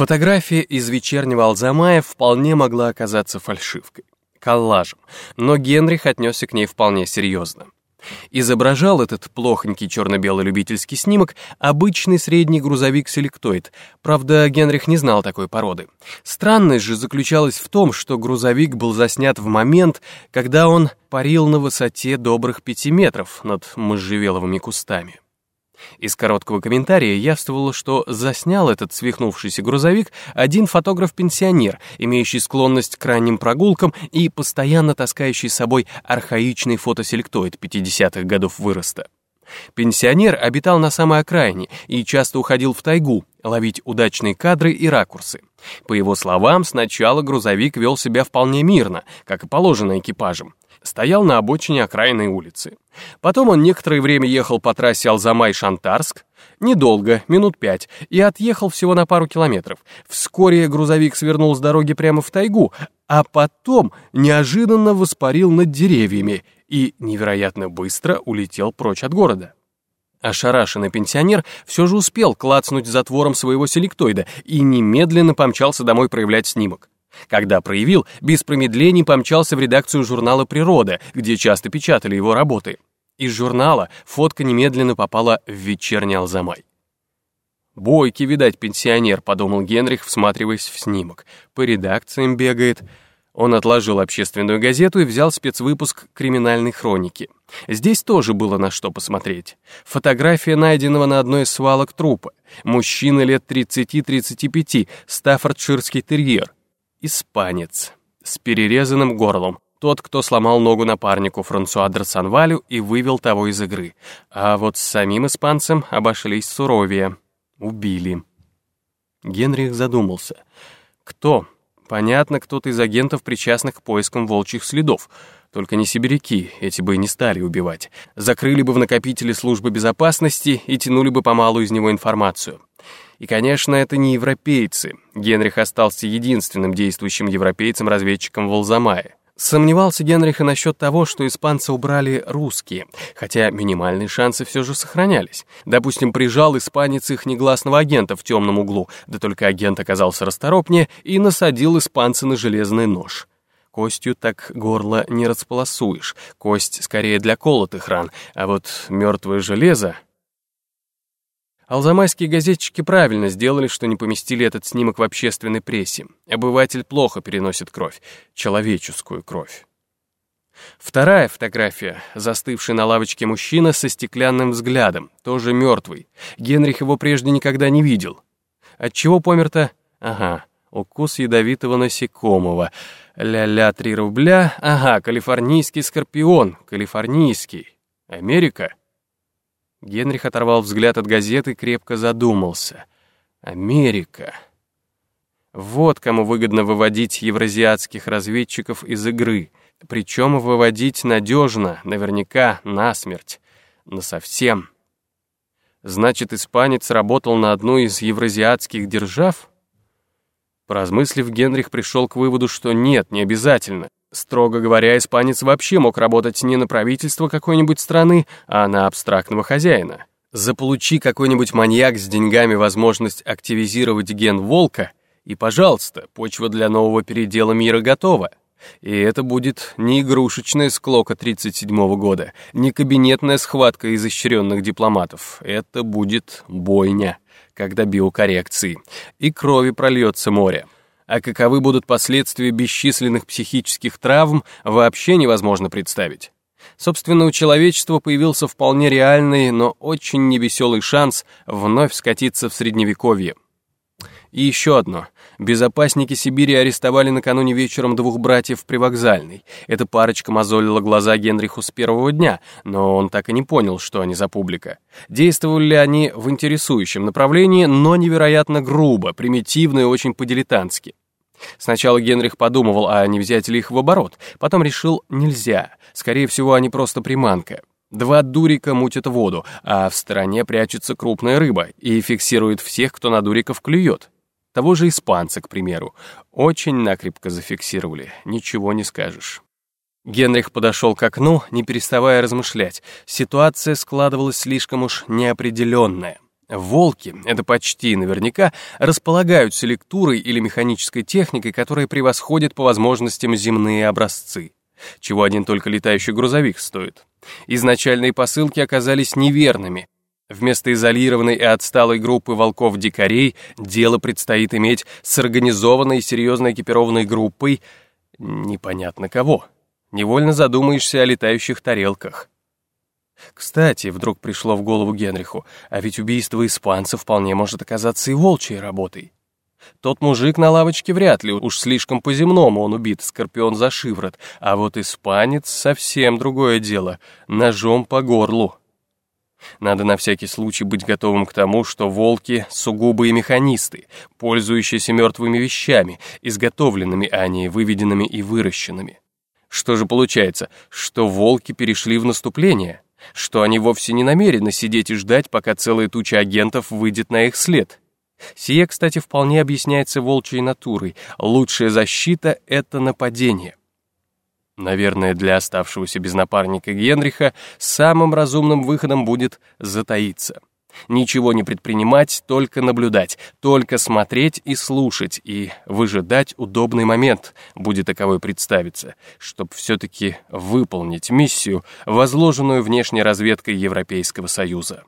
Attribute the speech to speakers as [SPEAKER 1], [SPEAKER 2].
[SPEAKER 1] Фотография из вечернего Алзамая вполне могла оказаться фальшивкой, коллажем, но Генрих отнесся к ней вполне серьезно. Изображал этот плохонький черно-белый любительский снимок обычный средний грузовик-селектоид. Правда, Генрих не знал такой породы. Странность же заключалась в том, что грузовик был заснят в момент, когда он парил на высоте добрых пяти метров над можжевеловыми кустами. Из короткого комментария явствовало, что заснял этот свихнувшийся грузовик один фотограф-пенсионер, имеющий склонность к ранним прогулкам и постоянно таскающий с собой архаичный фотоселектоид 50-х годов выроста. Пенсионер обитал на самой окраине и часто уходил в тайгу, ловить удачные кадры и ракурсы. По его словам, сначала грузовик вел себя вполне мирно, как и положено экипажем стоял на обочине окраинной улицы. Потом он некоторое время ехал по трассе Алзамай-Шантарск, недолго, минут пять, и отъехал всего на пару километров. Вскоре грузовик свернул с дороги прямо в тайгу, а потом неожиданно воспарил над деревьями и невероятно быстро улетел прочь от города. Ошарашенный пенсионер все же успел клацнуть затвором своего селектоида и немедленно помчался домой проявлять снимок. Когда проявил, без промедлений помчался в редакцию журнала «Природа», где часто печатали его работы. Из журнала фотка немедленно попала в вечерний Алзамай. «Бойкий, видать, пенсионер», — подумал Генрих, всматриваясь в снимок. «По редакциям бегает». Он отложил общественную газету и взял спецвыпуск криминальной хроники. Здесь тоже было на что посмотреть. Фотография найденного на одной из свалок трупа. Мужчина лет 30-35, стаффордширский терьер. Испанец. С перерезанным горлом. Тот, кто сломал ногу напарнику Франсуа Драсанвалю и вывел того из игры. А вот с самим испанцем обошлись суровее. Убили. Генрих задумался. Кто? Понятно, кто-то из агентов, причастных к поискам волчьих следов. Только не сибиряки, эти бы и не стали убивать. Закрыли бы в накопителе службы безопасности и тянули бы помалу из него информацию. И, конечно, это не европейцы. Генрих остался единственным действующим европейцем-разведчиком в Алзамае. Сомневался Генрих и насчет того, что испанцы убрали русские, хотя минимальные шансы все же сохранялись. Допустим, прижал испанец их негласного агента в темном углу, да только агент оказался расторопнее и насадил испанца на железный нож. Костью так горло не располосуешь, кость скорее для колотых ран, а вот мертвое железо Алзамайские газетчики правильно сделали, что не поместили этот снимок в общественной прессе. Обыватель плохо переносит кровь, человеческую кровь. Вторая фотография. Застывший на лавочке мужчина со стеклянным взглядом, тоже мертвый. Генрих его прежде никогда не видел. От чего помер-то? Ага, укус ядовитого насекомого. Ля-ля, три рубля. Ага, калифорнийский скорпион. Калифорнийский. Америка? Генрих оторвал взгляд от газеты и крепко задумался. Америка. Вот кому выгодно выводить евразиатских разведчиков из игры. Причем выводить надежно, наверняка, насмерть. Насовсем. Значит, испанец работал на одну из евразиатских держав? Поразмыслив, Генрих пришел к выводу, что нет, не обязательно. Строго говоря, испанец вообще мог работать не на правительство какой-нибудь страны, а на абстрактного хозяина. Заполучи какой-нибудь маньяк с деньгами возможность активизировать ген волка, и, пожалуйста, почва для нового передела мира готова. И это будет не игрушечная склока 37-го года, не кабинетная схватка изощренных дипломатов. Это будет бойня, когда биокоррекции, и крови прольется море а каковы будут последствия бесчисленных психических травм, вообще невозможно представить. Собственно, у человечества появился вполне реальный, но очень невеселый шанс вновь скатиться в Средневековье. И еще одно. Безопасники Сибири арестовали накануне вечером двух братьев при вокзальной. Эта парочка мозолила глаза Генриху с первого дня, но он так и не понял, что они за публика. Действовали ли они в интересующем направлении, но невероятно грубо, примитивно и очень по-дилетантски. Сначала Генрих подумывал, а не взять ли их в оборот. Потом решил, нельзя. Скорее всего, они просто приманка. Два дурика мутят воду, а в стороне прячется крупная рыба и фиксирует всех, кто на дуриков клюет. Того же испанца, к примеру. Очень накрепко зафиксировали, ничего не скажешь. Генрих подошел к окну, не переставая размышлять. Ситуация складывалась слишком уж неопределенная. Волки, это почти наверняка, располагают селектурой или механической техникой, которая превосходит по возможностям земные образцы, чего один только летающий грузовик стоит. Изначальные посылки оказались неверными. Вместо изолированной и отсталой группы волков-дикарей дело предстоит иметь с организованной и серьезно экипированной группой непонятно кого. Невольно задумаешься о летающих тарелках. Кстати, вдруг пришло в голову Генриху, а ведь убийство испанца вполне может оказаться и волчьей работой. Тот мужик на лавочке вряд ли, уж слишком по-земному он убит, скорпион за шиворот, а вот испанец совсем другое дело, ножом по горлу. Надо на всякий случай быть готовым к тому, что волки — сугубые механисты, пользующиеся мертвыми вещами, изготовленными, а не выведенными и выращенными. Что же получается, что волки перешли в наступление? Что они вовсе не намерены сидеть и ждать, пока целая туча агентов выйдет на их след. Сие, кстати, вполне объясняется волчьей натурой. Лучшая защита — это нападение. Наверное, для оставшегося без напарника Генриха самым разумным выходом будет затаиться. Ничего не предпринимать, только наблюдать, только смотреть и слушать, и выжидать удобный момент, будет таковой представиться, чтобы все-таки выполнить миссию, возложенную внешней разведкой Европейского Союза.